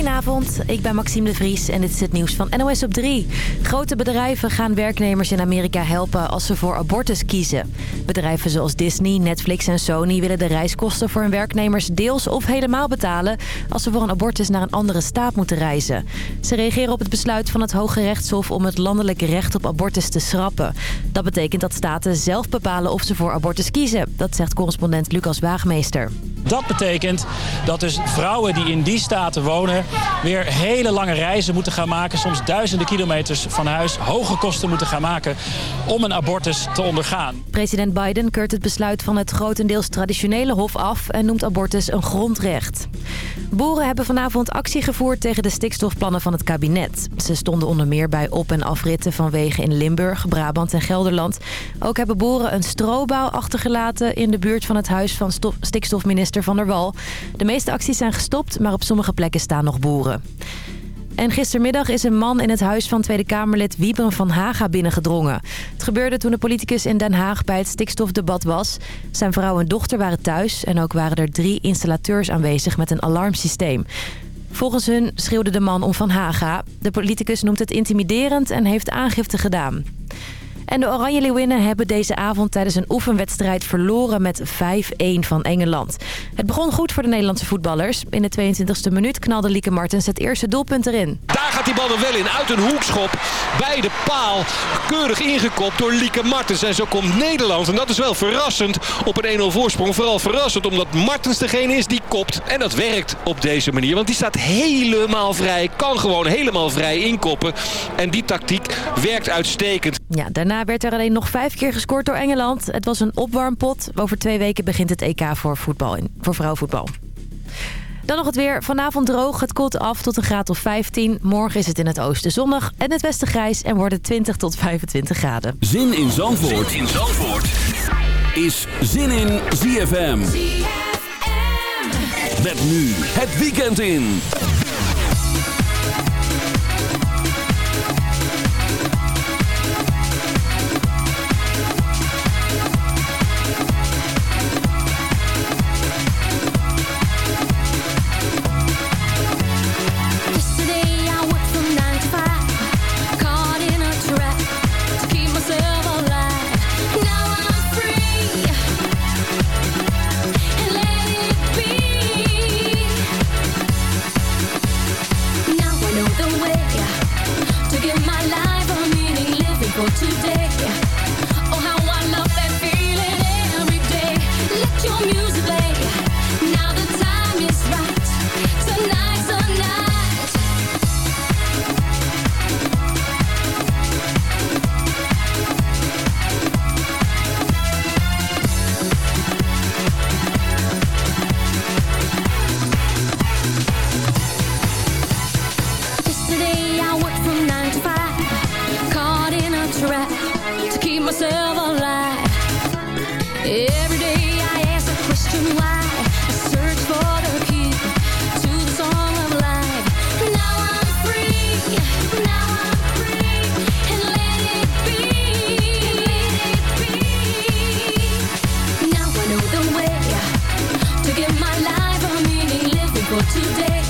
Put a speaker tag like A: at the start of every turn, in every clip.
A: Goedenavond, ik ben Maxime de Vries en dit is het nieuws van NOS op 3. Grote bedrijven gaan werknemers in Amerika helpen als ze voor abortus kiezen. Bedrijven zoals Disney, Netflix en Sony willen de reiskosten voor hun werknemers deels of helemaal betalen... als ze voor een abortus naar een andere staat moeten reizen. Ze reageren op het besluit van het Hoge Rechtshof om het landelijke recht op abortus te schrappen. Dat betekent dat staten zelf bepalen of ze voor abortus kiezen. Dat zegt correspondent Lucas Waagmeester.
B: Dat betekent dat dus vrouwen die in die staten wonen... weer hele lange reizen moeten gaan maken. Soms duizenden kilometers van huis. Hoge kosten moeten gaan maken om een abortus te ondergaan.
A: President Biden keurt het besluit van het grotendeels traditionele hof af... en noemt abortus een grondrecht. Boeren hebben vanavond actie gevoerd tegen de stikstofplannen van het kabinet. Ze stonden onder meer bij op- en afritten van wegen in Limburg, Brabant en Gelderland. Ook hebben boeren een strobouw achtergelaten in de buurt van het huis van stikstofminister van der Wal. De meeste acties zijn gestopt, maar op sommige plekken staan nog boeren. En gistermiddag is een man in het huis van Tweede Kamerlid Wiebren van Haga binnengedrongen. Het gebeurde toen de politicus in Den Haag bij het stikstofdebat was. Zijn vrouw en dochter waren thuis en ook waren er drie installateurs aanwezig met een alarmsysteem. Volgens hun schreeuwde de man om Van Haga. De politicus noemt het intimiderend en heeft aangifte gedaan. En de Oranje Leeuwinnen hebben deze avond tijdens een oefenwedstrijd verloren met 5-1 van Engeland. Het begon goed voor de Nederlandse voetballers. In de 22e minuut knalde Lieke Martens het eerste doelpunt erin.
C: Daar gaat die bal er wel in, uit een hoekschop. Bij de paal, keurig ingekopt door Lieke Martens. En zo komt Nederland, en dat is wel verrassend, op een 1-0 voorsprong. Vooral verrassend omdat Martens degene is die kopt. En dat werkt op deze manier, want die staat helemaal vrij. Kan gewoon helemaal vrij inkoppen. En die tactiek werkt uitstekend.
A: Ja, daarna werd er alleen nog vijf keer gescoord door Engeland. Het was een opwarmpot. Over twee weken begint het EK voor, voetbal in, voor vrouwenvoetbal. Dan nog het weer. Vanavond droog. Het koelt af tot een graad of 15. Morgen is het in het oosten zonnig en het westen grijs en wordt het 20 tot 25 graden.
D: Zin in Zandvoort, zin in Zandvoort. is Zin in ZFM. ZFM. Met nu het weekend in.
E: today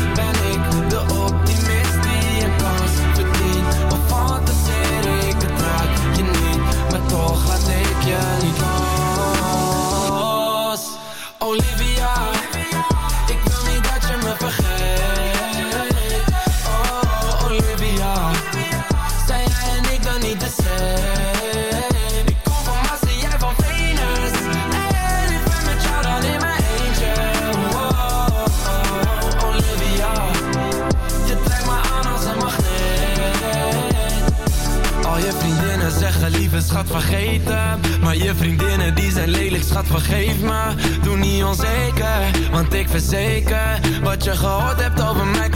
E: Olivia, ik wil niet dat je me vergeet. Oh, Olivia, zij jij en ik dan niet dezelfde? Ik kom van wassen, jij van penis. Hé, ik ben met jou dan in mijn eentje. Oh, Olivia, je trekt me aan als een magnet. Al je vriendinnen zeggen, lieve schat, vergeten. Maar je vriendinnen die zijn lelijk, schat vergeef me. Doe niet onzeker, want ik verzeker Wat je gehoord hebt over mij.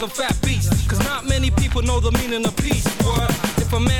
F: Mad fat beats. Cause not many people know the meaning of peace.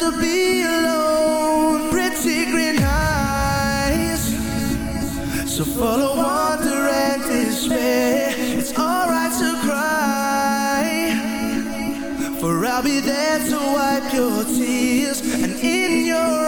G: to be alone. Pretty green eyes. So full of wonder and despair It's alright to cry. For I'll be there to wipe your tears. And in your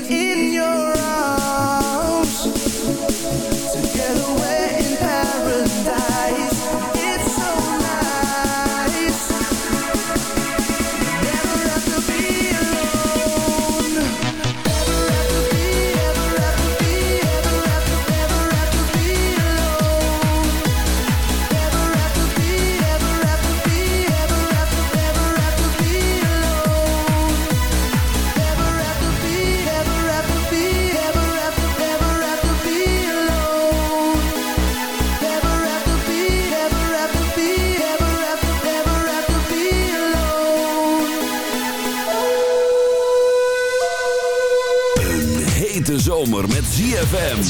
H: ZFM.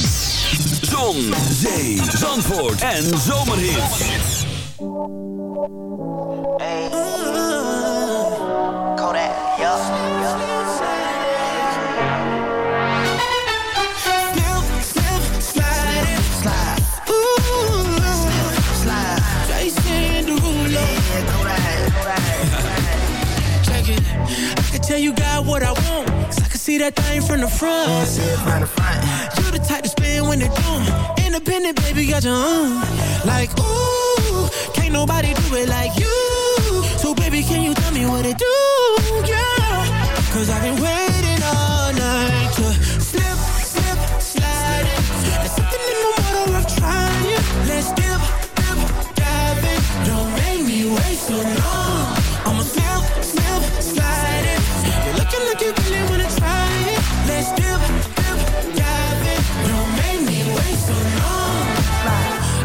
H: Zon, zee, zandvoort en zomerhits.
I: Kodak, yup,
J: slide.
I: Slide, slide, yeah,
J: tell you got what I want. Cause I can see that thing from the front. Spin it do. Independent, baby, got your own. Like, ooh, can't nobody do it like you. So, baby, can you tell me what it do? Yeah. Cause I've been waiting all night to slip, slip, slide it. There's something in the water of trying. Let's dip, dip, dive in. Don't make me wait so long. I'ma slip, slip, slide it. You're looking like you really wanna try it. Let's dip,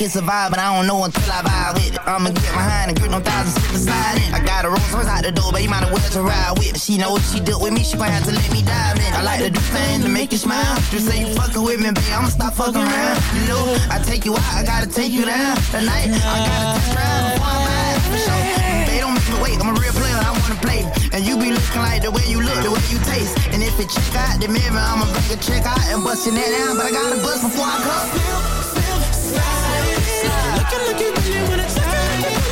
I: it's a vibe, but I don't know until I vibe with it. I'ma get behind and grip no thousand slip and slide in. I got a Rolls Royce out the door, but you might as well to ride with. She know what she did with me, she gon' have to let me dive in. I like to do things to make you smile. Just say you fucking with me, babe, I'ma stop fucking around. You know, I take you out, I gotta take you down. Tonight, I gotta test drive before I'm out. For sure. They don't make me wait, I'm a real player, I wanna play. And you be looking like the way you look, the way you taste. And if it check out the mirror, I'ma bring a check out and bust your net down. But I gotta bust before I come.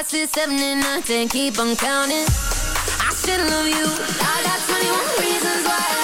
K: hearts is
D: seven and keep on counting. I still love you. I got 21 reasons why.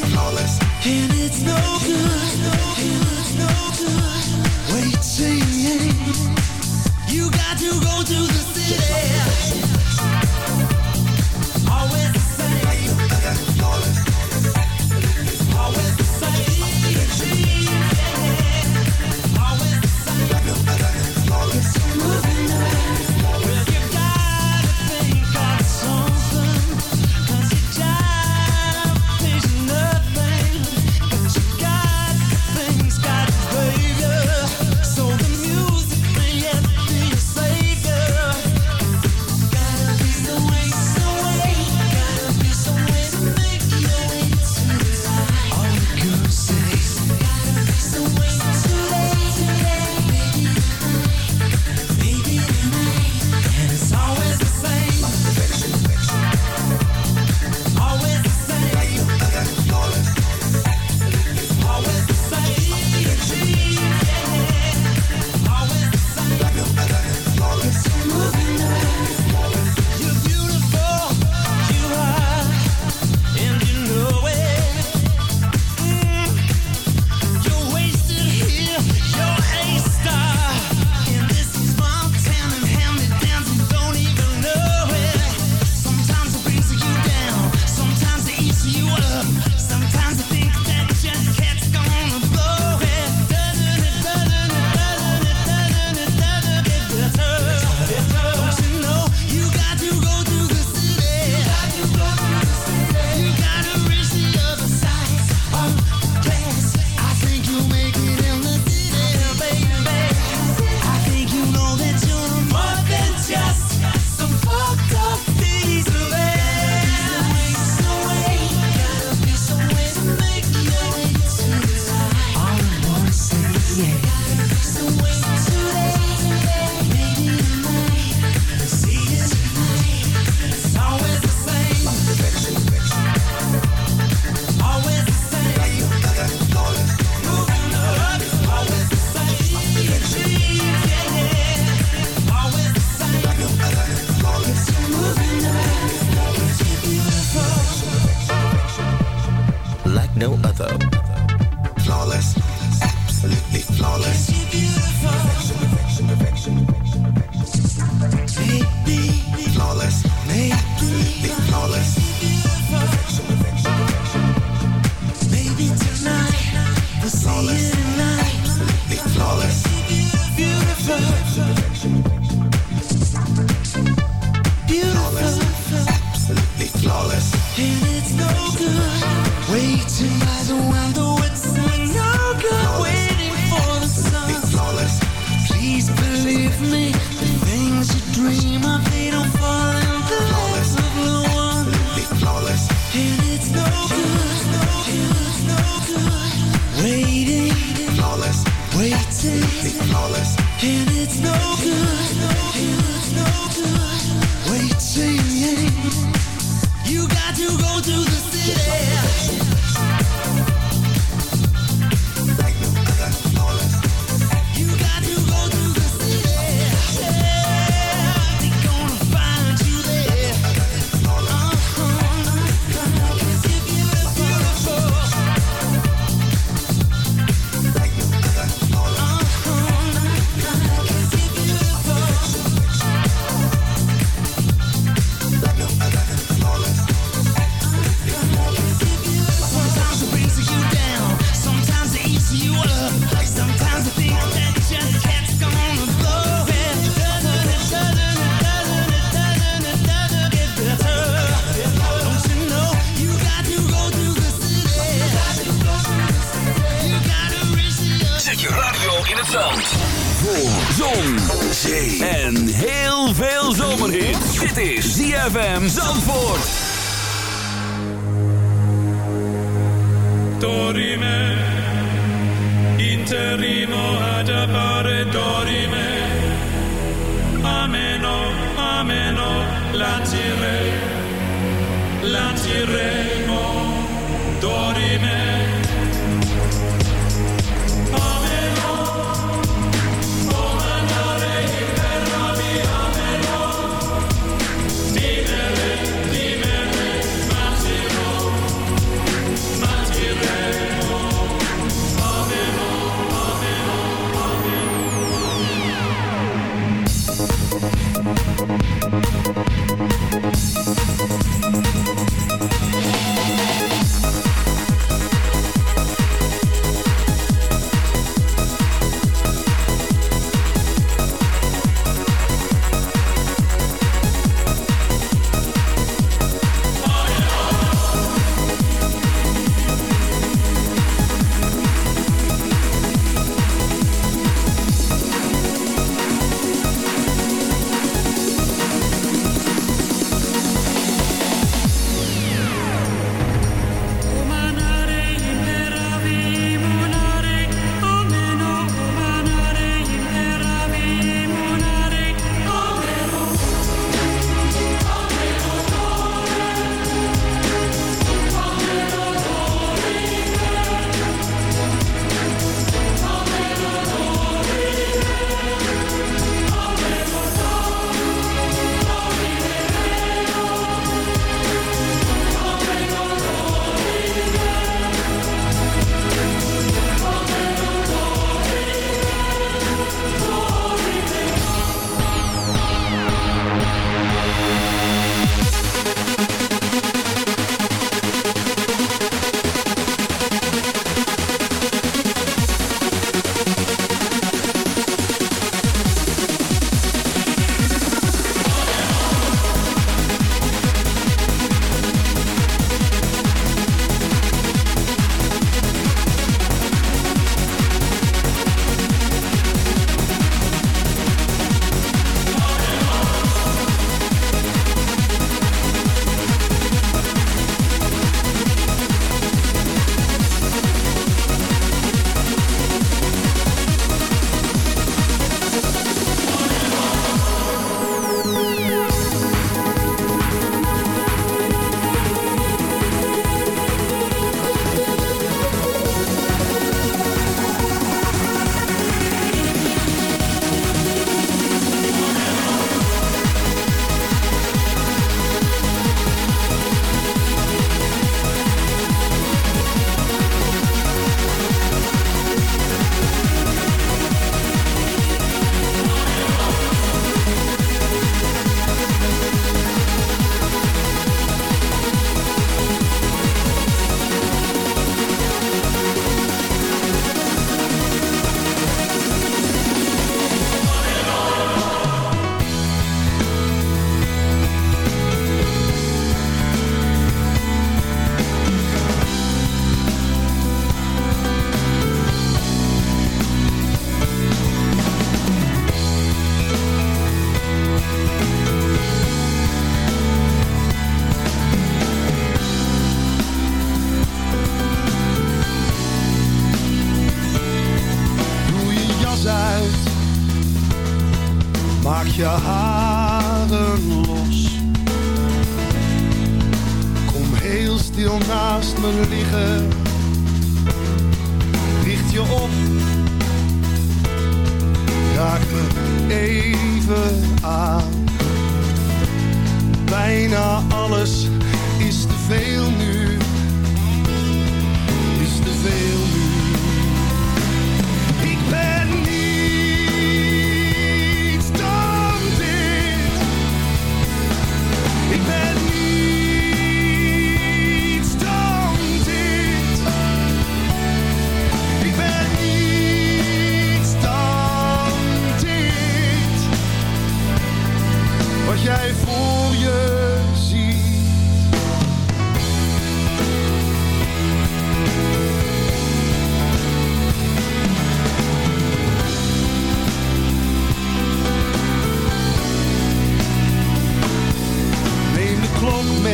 J: And it's
G: no good, no good, no good. Waiting. You got to go to the city.